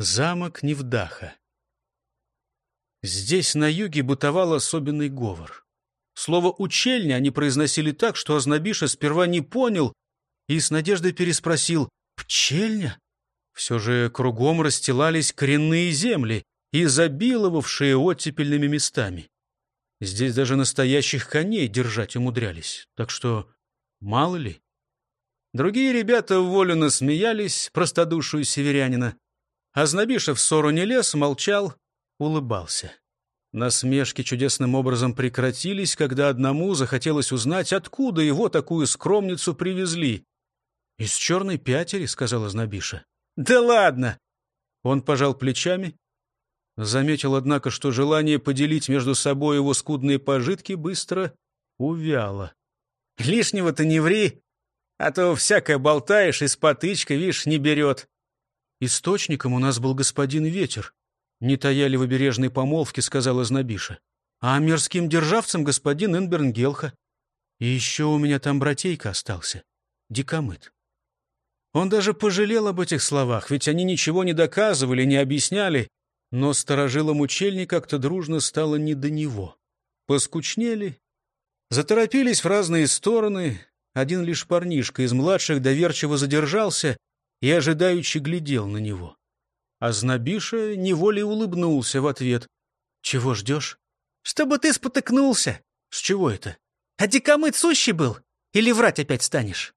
Замок Невдаха. Здесь, на юге, бытовал особенный говор. Слово «учельня» они произносили так, что Ознобиша сперва не понял и с надеждой переспросил «Пчельня?» Все же кругом расстилались коренные земли, изобиловавшие оттепельными местами. Здесь даже настоящих коней держать умудрялись, так что мало ли. Другие ребята волю смеялись простодушию северянина. А Знобиша в ссору не лез, молчал, улыбался. Насмешки чудесным образом прекратились, когда одному захотелось узнать, откуда его такую скромницу привезли. «Из черной пятери», — сказала Знобиша. «Да ладно!» Он пожал плечами, заметил, однако, что желание поделить между собой его скудные пожитки быстро увяло. «Лишнего-то не ври, а то всякое болтаешь, и с потычкой, видишь, не берет». «Источником у нас был господин Ветер», — не таяли в обережной помолвке, сказала Знобиша. «А мирским державцем господин Инберн Гелха. И еще у меня там братейка остался, Дикомыт». Он даже пожалел об этих словах, ведь они ничего не доказывали, не объясняли, но сторожилам учельни как-то дружно стало не до него. Поскучнели, заторопились в разные стороны. Один лишь парнишка из младших доверчиво задержался и ожидаючи глядел на него. А Знобиша неволей улыбнулся в ответ. «Чего ждешь?» «Чтобы ты спотыкнулся». «С чего это?» «А дикомыт сущий был? Или врать опять станешь?»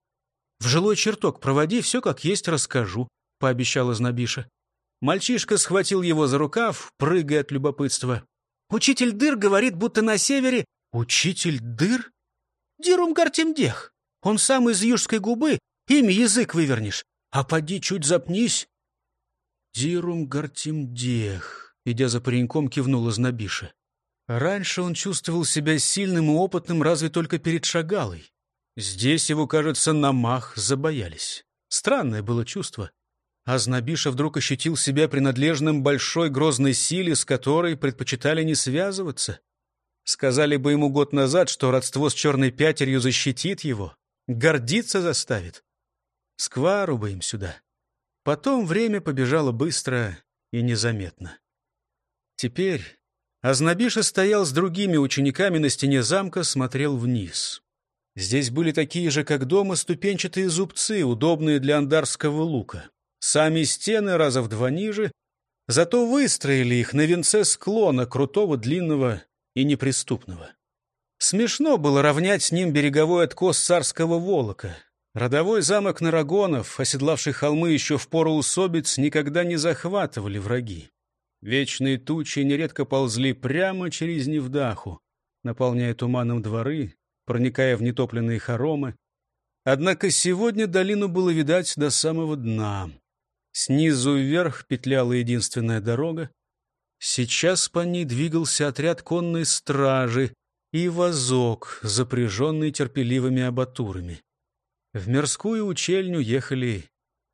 «В жилой чертог проводи, все как есть расскажу», — пообещала Знобиша. Мальчишка схватил его за рукав, прыгая от любопытства. «Учитель Дыр говорит, будто на севере...» «Учитель Дыр?» «Дирум Гартемдех. Он сам из южской губы, имя язык вывернешь. А поди чуть запнись». «Дирум Гартемдех», — идя за пареньком, кивнула Знобиша. Раньше он чувствовал себя сильным и опытным разве только перед шагалой. Здесь его, кажется, на мах забоялись. Странное было чувство. А Знобиша вдруг ощутил себя принадлежным большой грозной силе, с которой предпочитали не связываться. Сказали бы ему год назад, что родство с черной пятерью защитит его, гордиться заставит. Сквару бы им сюда. Потом время побежало быстро и незаметно. Теперь Азнабиша стоял с другими учениками на стене замка, смотрел вниз. Здесь были такие же, как дома, ступенчатые зубцы, удобные для андарского лука. Сами стены раза в два ниже, зато выстроили их на венце склона, крутого, длинного и неприступного. Смешно было равнять с ним береговой откос царского волока. Родовой замок Нарагонов, оседлавший холмы еще в пору усобиц, никогда не захватывали враги. Вечные тучи нередко ползли прямо через Невдаху, наполняя туманом дворы, проникая в нетопленные хоромы. Однако сегодня долину было видать до самого дна. Снизу вверх петляла единственная дорога. Сейчас по ней двигался отряд конной стражи и вазок, запряженный терпеливыми абатурами. В мирскую учельню ехали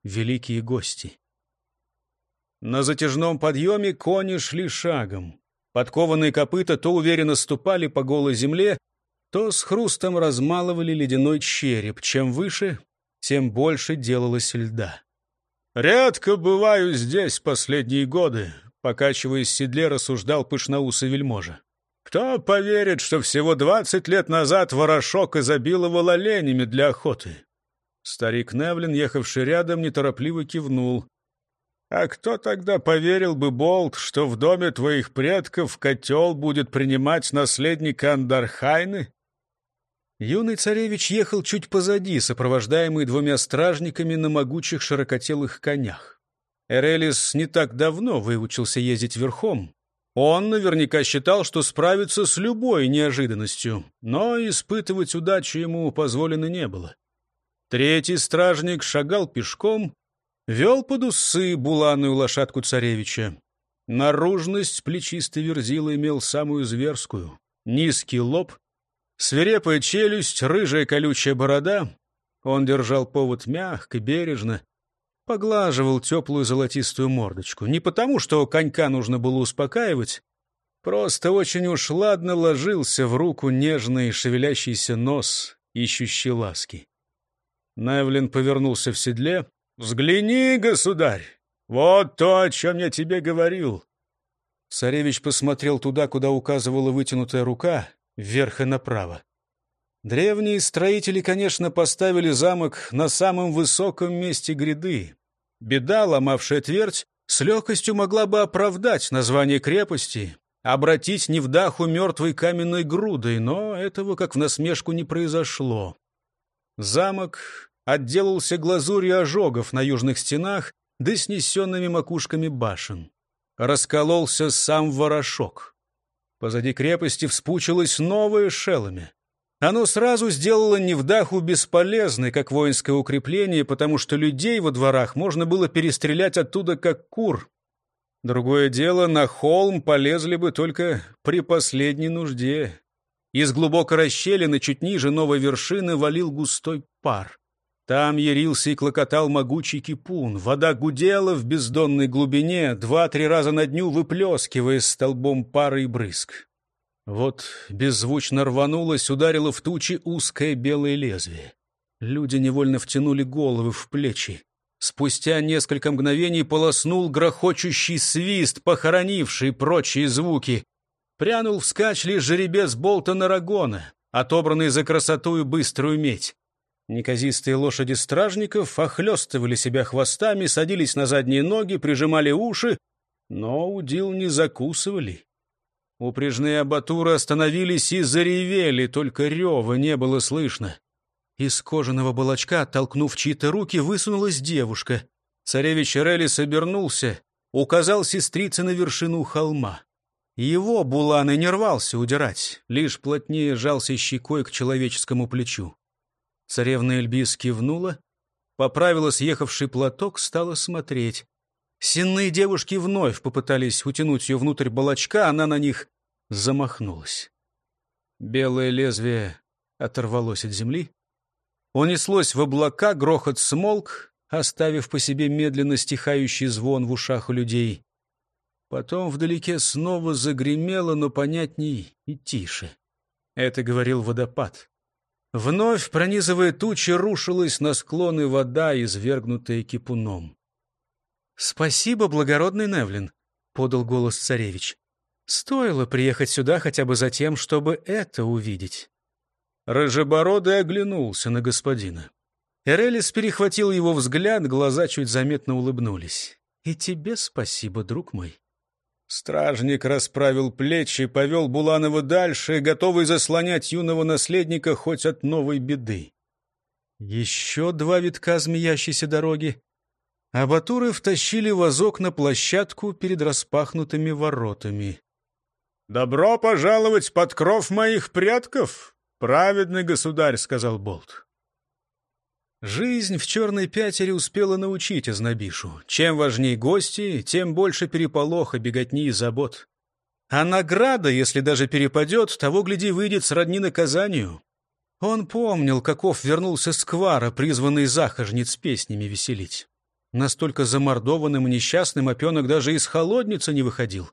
великие гости. На затяжном подъеме кони шли шагом. Подкованные копыта то уверенно ступали по голой земле, то с хрустом размалывали ледяной череп. Чем выше, тем больше делалось льда. «Редко бываю здесь последние годы», — покачиваясь в седле, рассуждал пышноусый вельможа. «Кто поверит, что всего двадцать лет назад ворошок изобиловал оленями для охоты?» Старик Невлин, ехавший рядом, неторопливо кивнул. «А кто тогда поверил бы, Болт, что в доме твоих предков котел будет принимать наследника Андархайны?» Юный царевич ехал чуть позади, сопровождаемый двумя стражниками на могучих широкотелых конях. Эрелис не так давно выучился ездить верхом. Он наверняка считал, что справится с любой неожиданностью, но испытывать удачу ему позволено не было. Третий стражник шагал пешком, вел под усы буланую лошадку царевича. Наружность плечистой верзила имел самую зверскую. Низкий лоб, Свирепая челюсть, рыжая колючая борода. Он держал повод мягко, бережно, поглаживал теплую золотистую мордочку. Не потому, что конька нужно было успокаивать, просто очень уж ладно ложился в руку нежный шевелящийся нос, ищущий ласки. Найвлин повернулся в седле. «Взгляни, государь! Вот то, о чем я тебе говорил. Царевич посмотрел туда, куда указывала вытянутая рука, вверх и направо. Древние строители, конечно, поставили замок на самом высоком месте гряды. Беда, ломавшая твердь, с легкостью могла бы оправдать название крепости, обратить Невдаху мертвой каменной грудой, но этого, как в насмешку, не произошло. Замок отделался глазурью ожогов на южных стенах да снесенными макушками башен. Раскололся сам ворошок. Позади крепости вспучилось новое шеломе. Оно сразу сделало Невдаху бесполезной, как воинское укрепление, потому что людей во дворах можно было перестрелять оттуда, как кур. Другое дело, на холм полезли бы только при последней нужде. Из глубокой расщелины чуть ниже новой вершины валил густой пар. Там ярился и клокотал могучий кипун. Вода гудела в бездонной глубине, два-три раза на дню выплескивая столбом пары и брызг. Вот беззвучно рванулось, ударило в тучи узкое белое лезвие. Люди невольно втянули головы в плечи. Спустя несколько мгновений полоснул грохочущий свист, похоронивший прочие звуки. Прянул вскачь лишь жеребец Болтона Рагона, отобранный за красоту и быструю медь. Неказистые лошади стражников охлестывали себя хвостами, садились на задние ноги, прижимали уши, но удил не закусывали. Упряжные абатуры остановились и заревели, только рева не было слышно. Из кожаного балачка, оттолкнув чьи-то руки, высунулась девушка. Царевич Релис обернулся, указал сестрице на вершину холма. Его Булан не рвался удирать, лишь плотнее жался щекой к человеческому плечу. Царевна Эльбис кивнула, поправила съехавший платок, стала смотреть. Сенные девушки вновь попытались утянуть ее внутрь балачка, она на них замахнулась. Белое лезвие оторвалось от земли. Унеслось в облака, грохот смолк, оставив по себе медленно стихающий звон в ушах у людей. Потом вдалеке снова загремело, но понятней и тише. Это говорил водопад. Вновь, пронизывая тучи, рушилась на склоны вода, извергнутая кипуном. «Спасибо, благородный Невлин», — подал голос царевич. «Стоило приехать сюда хотя бы за тем, чтобы это увидеть». Рыжебородый оглянулся на господина. Эрелис перехватил его взгляд, глаза чуть заметно улыбнулись. «И тебе спасибо, друг мой». Стражник расправил плечи, повел Буланова дальше, готовый заслонять юного наследника хоть от новой беды. Еще два витка змеящейся дороги, а Батуры втащили вазок на площадку перед распахнутыми воротами. «Добро пожаловать под кров моих предков, праведный государь», — сказал Болт. Жизнь в черной пятере успела научить Ознобишу. Чем важнее гости, тем больше переполоха, беготни и забот. А награда, если даже перепадет, того, гляди, выйдет сродни наказанию. Он помнил, каков вернулся Сквара, призванный захожниц песнями веселить. Настолько замордованным и несчастным опенок даже из холодницы не выходил.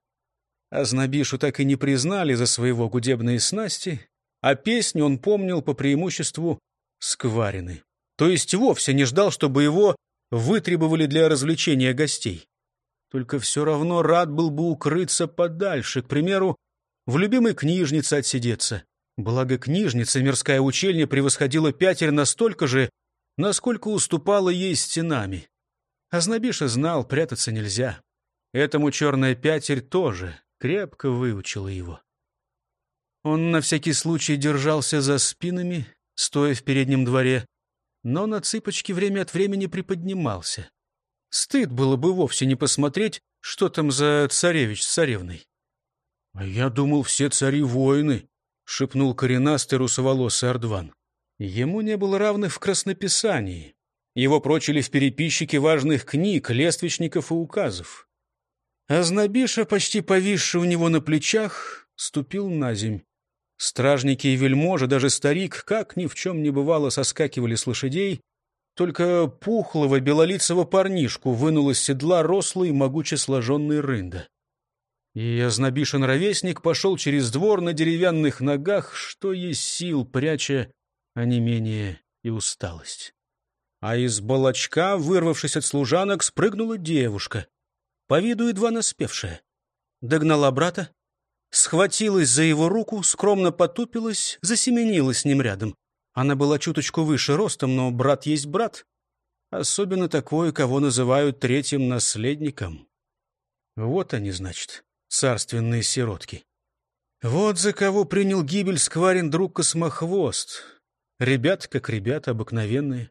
Азнабишу так и не признали за своего гудебные снасти, а песни он помнил по преимуществу скварены. То есть вовсе не ждал, чтобы его вытребовали для развлечения гостей. Только все равно рад был бы укрыться подальше, к примеру, в любимой книжнице отсидеться. Благо книжница, мирская учельня, превосходила пятерь настолько же, насколько уступала ей стенами. Азнабиша знал, прятаться нельзя. Этому черная пятерь тоже крепко выучила его. Он на всякий случай держался за спинами, стоя в переднем дворе, но на цыпочки время от времени приподнимался. Стыд было бы вовсе не посмотреть, что там за царевич с царевной. — А я думал, все цари воины, — шепнул коренастый русоволосый Ардван. Ему не было равных в краснописании. Его прочили в переписчике важных книг, лествичников и указов. Азнабиша, почти повисший у него на плечах, ступил на земь. Стражники и вельможи, даже старик, как ни в чем не бывало, соскакивали с лошадей. Только пухлого белолицего парнишку вынул из седла рослый, могуче сложенный рында. И ознобишен ровесник пошел через двор на деревянных ногах, что есть сил, пряча онемение и усталость. А из балочка, вырвавшись от служанок, спрыгнула девушка, по виду едва наспевшая. Догнала брата, схватилась за его руку, скромно потупилась, засеменила с ним рядом. Она была чуточку выше ростом, но брат есть брат. Особенно такой, кого называют третьим наследником. Вот они, значит, царственные сиротки. Вот за кого принял гибель скварин друг Космохвост. Ребят, как ребята, обыкновенные.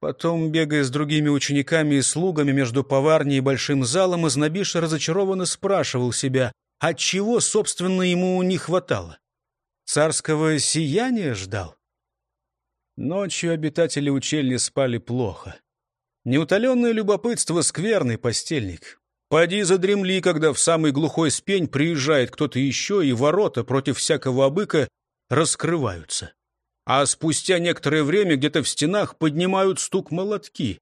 Потом, бегая с другими учениками и слугами между поварней и большим залом, Изнобиша разочарованно спрашивал себя, от чего, собственно, ему не хватало. Царского сияния ждал? Ночью обитатели учельни спали плохо. Неутоленное любопытство — скверный постельник. Поди задремли, когда в самый глухой спень приезжает кто-то еще, и ворота против всякого обыка раскрываются. А спустя некоторое время где-то в стенах поднимают стук молотки.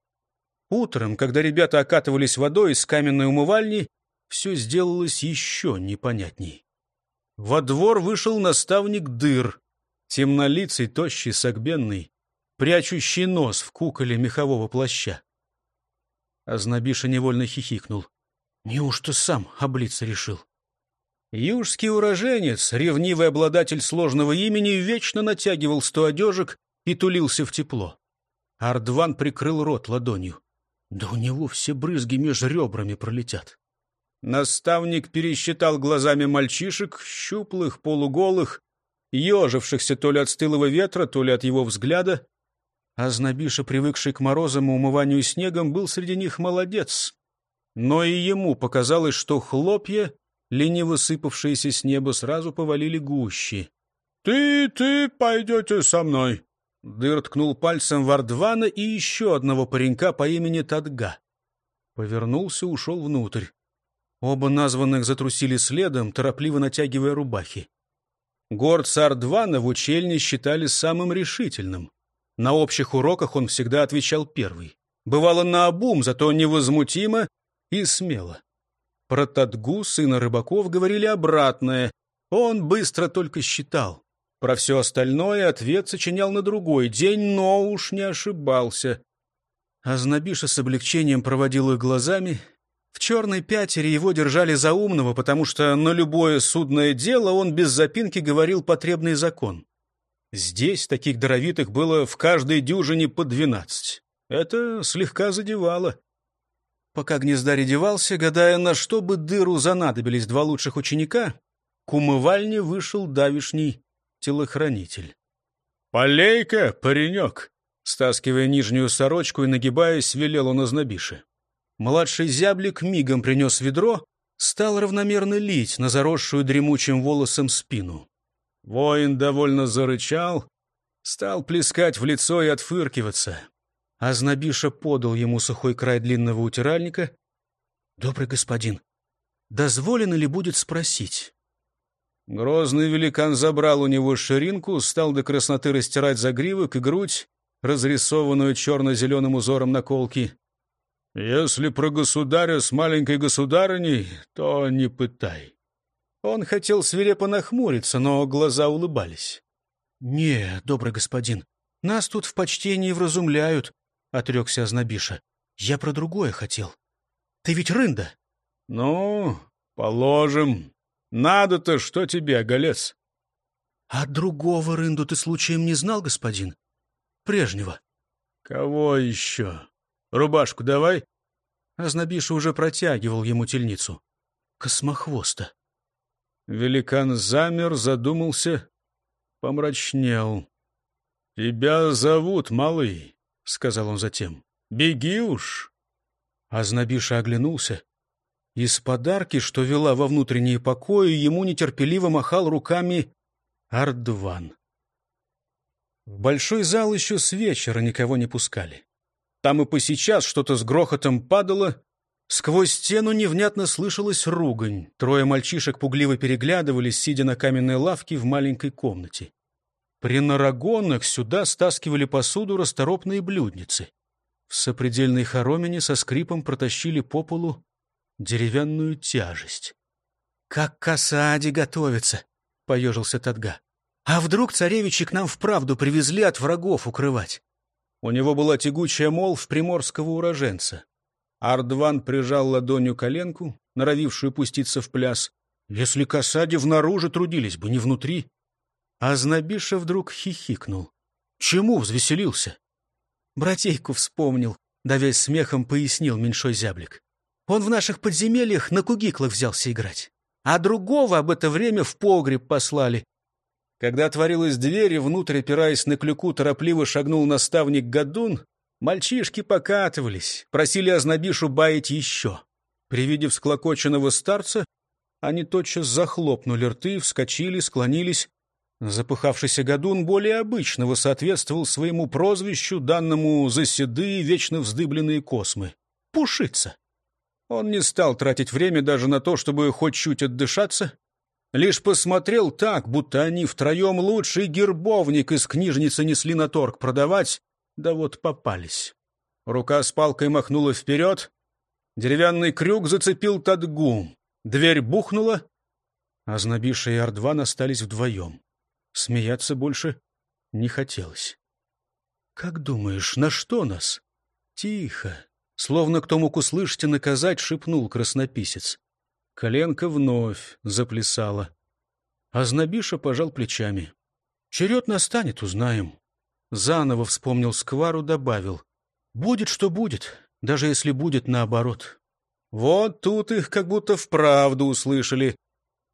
Утром, когда ребята окатывались водой из каменной умывальни, все сделалось еще непонятней. Во двор вышел наставник Дыр, темнолицый, тощий, согбенный, прячущий нос в куколе мехового плаща. Азнабиша невольно хихикнул. Неужто сам облиться решил? Южский уроженец, ревнивый обладатель сложного имени, вечно натягивал сто одежек и тулился в тепло. Ардван прикрыл рот ладонью. Да у него все брызги меж ребрами пролетят. Наставник пересчитал глазами мальчишек, щуплых, полуголых, ежившихся то ли от стылого ветра, то ли от его взгляда. А Знобиша, привыкший к морозам и умыванию снегом, был среди них молодец. Но и ему показалось, что хлопья, лениво сыпавшиеся с неба, сразу повалили гущи. «Ты, ты пойдете со мной!» Дыр ткнул пальцем в Ардвана и еще одного паренька по имени Тадга. Повернулся, ушел внутрь. Оба названных затрусили следом, торопливо натягивая рубахи. Горца Ардвана в учельне считали самым решительным. На общих уроках он всегда отвечал первый. Бывало наобум, зато невозмутимо и смело. Про Тадгу, сына рыбаков, говорили обратное. Он быстро только считал. Про все остальное ответ сочинял на другой день, но уж не ошибался. Азнабиша с облегчением проводил их глазами в черной пятере его держали за умного, потому что на любое судное дело он без запинки говорил потребный закон. Здесь таких даровитых было в каждой дюжине по двенадцать. Это слегка задевало. Пока гнездарь девался, гадая, на что бы дыру занадобились два лучших ученика, к умывальне вышел давишний телохранитель. «Полей-ка, паренек!» Стаскивая нижнюю сорочку и нагибаясь, велел он ознобише. Младший зяблик мигом принес ведро, стал равномерно лить на заросшую дремучим волосом спину. Воин довольно зарычал, стал плескать в лицо и отфыркиваться. А Знобиша подал ему сухой край длинного утиральника. «Добрый господин, дозволено ли будет спросить?» Грозный великан забрал у него ширинку, стал до красноты растирать загривок и грудь, разрисованную черно-зеленым узором наколки. Если про государя с маленькой государыней, то не пытай. Он хотел свирепо нахмуриться, но глаза улыбались. — Не, добрый господин, нас тут в почтении вразумляют, — отрекся Азнабиша. — Я про другое хотел. Ты ведь рында? — Ну, положим. Надо-то что тебе, оголец? — А другого рынду ты случаем не знал, господин? Прежнего. — Кого еще? Рубашку давай. Азнабиша уже протягивал ему тельницу. Космохвоста. Великан замер, задумался, помрачнел. — Тебя зовут, малый, — сказал он затем. — Беги уж. Азнабиша оглянулся. Из подарки, что вела во внутренние покои, ему нетерпеливо махал руками Ардван. В большой зал еще с вечера никого не пускали. Там и посейчас что-то с грохотом падало. Сквозь стену невнятно слышалась ругань. Трое мальчишек пугливо переглядывались, сидя на каменной лавке в маленькой комнате. При нарагонах сюда стаскивали посуду расторопные блюдницы. В сопредельной хоромине со скрипом протащили по полу деревянную тяжесть. «Как к осаде готовится!» — поежился Тадга. «А вдруг царевичи к нам вправду привезли от врагов укрывать? У него была тягучая молв приморского уроженца. Ардван прижал ладонью коленку, норовившую пуститься в пляс. Если косади внаружи трудились бы, не внутри. А Знобиша вдруг хихикнул. Чему взвеселился? Братейку вспомнил, давясь смехом, пояснил меньшой зяблик. Он в наших подземельях на кугиклах взялся играть. А другого об это время в погреб послали. Когда отворилась дверь, и внутрь, опираясь на клюку, торопливо шагнул наставник Гадун, мальчишки покатывались, просили Ознобишу баять еще. При виде всклокоченного старца они тотчас захлопнули рты, вскочили, склонились. Запыхавшийся Гадун более обычного соответствовал своему прозвищу, данному за седые, вечно вздыбленные космы. Пушица. Он не стал тратить время даже на то, чтобы хоть чуть отдышаться. Лишь посмотрел так, будто они втроем лучший гербовник из книжницы несли на торг продавать, да вот попались. Рука с палкой махнула вперед, деревянный крюк зацепил Тадгу, дверь бухнула, а Знобиша и Ардван остались вдвоем. Смеяться больше не хотелось. «Как думаешь, на что нас?» «Тихо!» Словно кто мог услышать и наказать, шепнул краснописец. Коленка вновь заплясала. А Знобиша пожал плечами. «Черед настанет, узнаем». Заново вспомнил сквару, добавил. «Будет, что будет, даже если будет наоборот». Вот тут их как будто вправду услышали.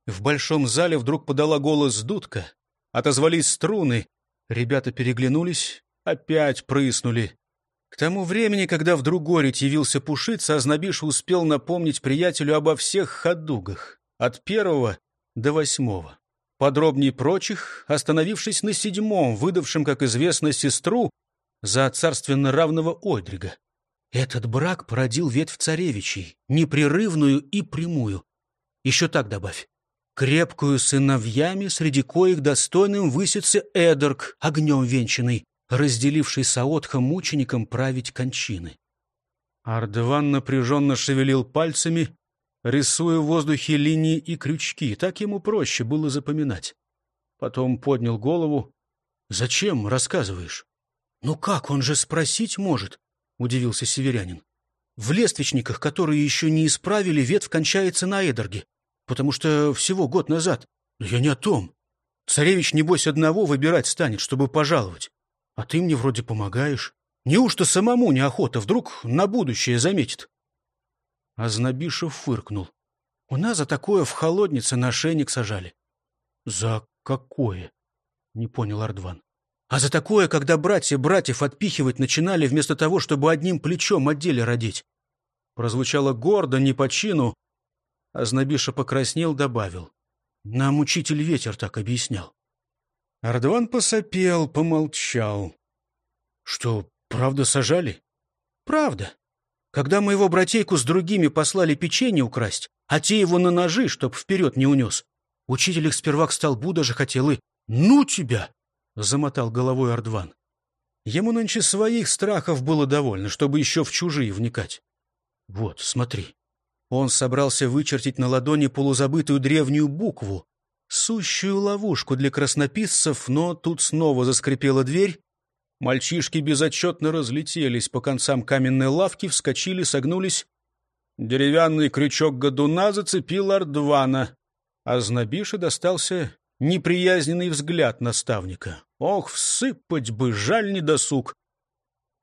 В большом зале вдруг подала голос дудка. Отозвались струны. Ребята переглянулись, опять прыснули. К тому времени, когда в Другорить явился Пушица, Азнабиш успел напомнить приятелю обо всех ходугах, от первого до восьмого. Подробнее прочих, остановившись на седьмом, выдавшем, как известно, сестру за царственно равного Ойдрига. Этот брак породил ветвь царевичей, непрерывную и прямую. Еще так добавь крепкую сыновьями, среди коих достойным высится Эдорг, огнем венчанный, разделивший Саотха мученикам править кончины. Ардван напряженно шевелил пальцами, рисуя в воздухе линии и крючки. Так ему проще было запоминать. Потом поднял голову. «Зачем рассказываешь?» «Ну как, он же спросить может», — удивился северянин. «В лествичниках, которые еще не исправили, ветвь кончается на Эдорге потому что всего год назад. Я не о том. Царевич, небось, одного выбирать станет, чтобы пожаловать. А ты мне вроде помогаешь. Неужто самому неохота вдруг на будущее заметит?» Азнабишев фыркнул. «У нас за такое в холоднице на шейник сажали». «За какое?» — не понял Ардван. «А за такое, когда братья братьев отпихивать начинали вместо того, чтобы одним плечом отделе родить». Прозвучало гордо, не по чину, Азнабиша покраснел, добавил. Нам учитель ветер так объяснял. Ардван посопел, помолчал. Что, правда сажали? Правда. Когда моего братейку с другими послали печенье украсть, а те его на ножи, чтоб вперед не унес, учитель их сперва к столбу даже хотел и «Ну тебя!» — замотал головой Ардван. Ему нынче своих страхов было довольно, чтобы еще в чужие вникать. Вот, смотри. Он собрался вычертить на ладони полузабытую древнюю букву, сущую ловушку для краснописцев, но тут снова заскрипела дверь. Мальчишки безотчетно разлетелись по концам каменной лавки, вскочили, согнулись. Деревянный крючок годуна зацепил Ардвана, а Знобише достался неприязненный взгляд наставника. Ох, всыпать бы, жаль не досуг.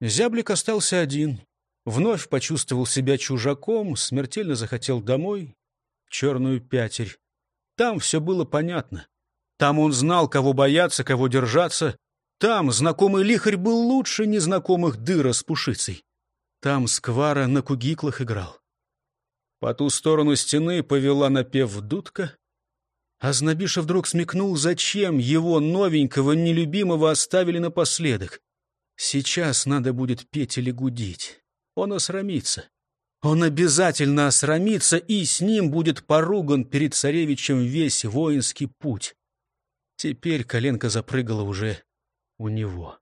Зяблик остался один. Вновь почувствовал себя чужаком, смертельно захотел домой, черную пятерь. Там все было понятно. Там он знал, кого бояться, кого держаться. Там знакомый лихарь был лучше незнакомых дыра с пушицей. Там сквара на кугиклах играл. По ту сторону стены повела напев дудка. А Знобиша вдруг смекнул, зачем его новенького, нелюбимого оставили напоследок. Сейчас надо будет петь или гудить. Он осрамится. Он обязательно осрамится, и с ним будет поруган перед царевичем весь воинский путь. Теперь коленка запрыгала уже у него.